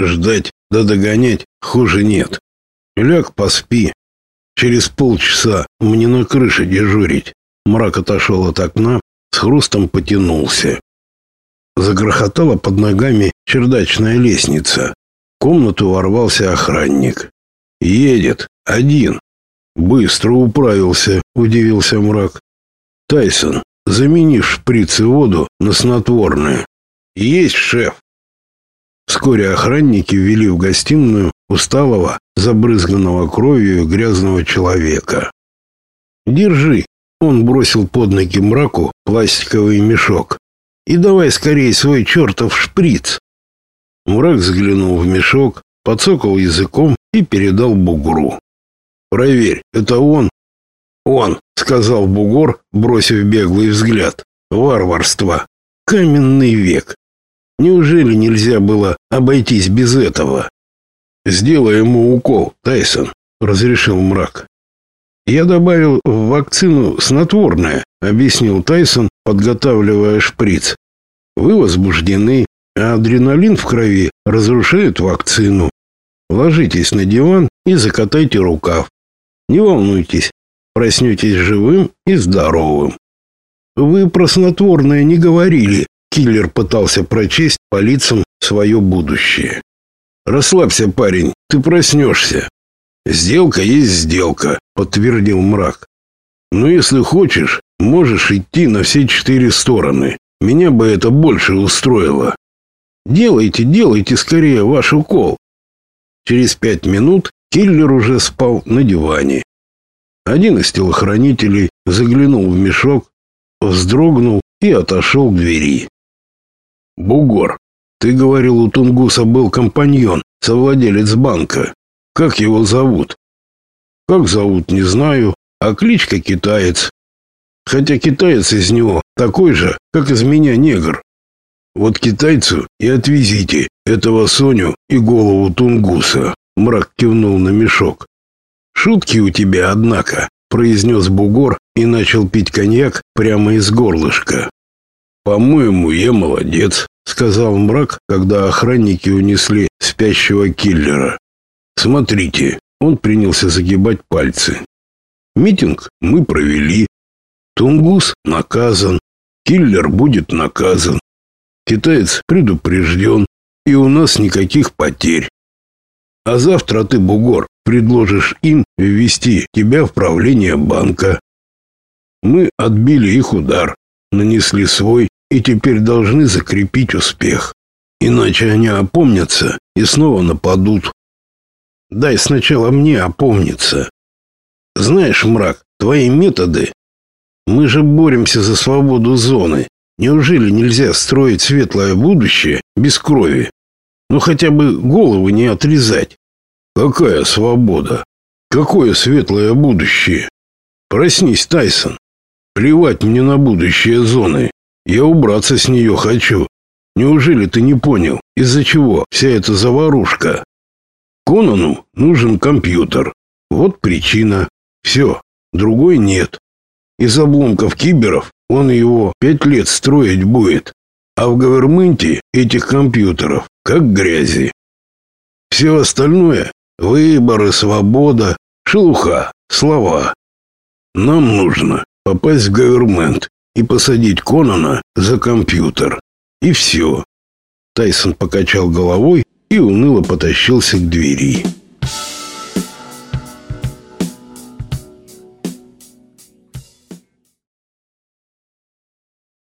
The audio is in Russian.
Ждать да догонять хуже нет. Ляг поспи. Через полчаса мне на крыше дежурить. Мрак отошел от окна, с хрустом потянулся. Загрохотала под ногами чердачная лестница. В комнату ворвался охранник. Едет один. Быстро управился, удивился мрак. Тайсон, замени в шприце воду на снотворное. Есть, шеф. Вскоре охранники ввели в гостиную усталого, забрызганного кровью грязного человека. «Держи!» — он бросил под ноги мраку пластиковый мешок. «И давай скорее свой чертов шприц!» Мрак взглянул в мешок, подсокал языком и передал бугру. «Проверь, это он?» «Он», — сказал бугор, бросив беглый взгляд. «Варварство! Каменный век! Неужели нельзя было обойтись без этого? Сделай ему укол, Тайсон, разрешил мрак. Я добавил в вакцину снотворное, объяснил Тайсон, подготавливая шприц. Вы возбуждены, а адреналин в крови разрушает вакцину. Ложитесь на диван и закатайте рукав. Не волнуйтесь, проснетесь живым и здоровым. Вы про снотворное не говорили, Киллер пытался прочесть по лицам свое будущее. «Расслабься, парень, ты проснешься». «Сделка есть сделка», — подтвердил мрак. «Но если хочешь, можешь идти на все четыре стороны. Меня бы это больше устроило». «Делайте, делайте скорее ваш укол». Через пять минут киллер уже спал на диване. Один из телохранителей заглянул в мешок, вздрогнул и отошел к двери. Ты говорил, у Тунгуса был компаньон, совладелец банка. Как его зовут? Как зовут, не знаю, а кличка китаец. Хотя китаец из него такой же, как из меня негр. Вот китайцу и отвезите этого Соню и голову Тунгуса. Мрак кивнул на мешок. Шутки у тебя, однако, произнес бугор и начал пить коньяк прямо из горлышка. «По-моему, я молодец», — сказал мрак, когда охранники унесли спящего киллера. «Смотрите», — он принялся загибать пальцы. «Митинг мы провели. Тунгус наказан. Киллер будет наказан. Китаец предупрежден, и у нас никаких потерь. А завтра ты, бугор, предложишь им ввести тебя в правление банка. Мы отбили их удар, нанесли свой и теперь должны закрепить успех. Иначе они опомнятся и снова нападут. Дай сначала мне опомниться. Знаешь, мрак, твои методы... Мы же боремся за свободу зоны. Неужели нельзя строить светлое будущее без крови? Ну хотя бы головы не отрезать. Какая свобода? Какое светлое будущее? Проснись, Тайсон. Плевать мне на будущее зоны. Я убраться с нее хочу. Неужели ты не понял, из-за чего вся эта заварушка? Конану нужен компьютер. Вот причина. Все, другой нет. Из обломков киберов он его пять лет строить будет. А в говерменте этих компьютеров как грязи. Все остальное — выборы, свобода, шелуха, слова. Нам нужно попасть в говермент и посадить Конана за компьютер. И все. Тайсон покачал головой и уныло потащился к двери.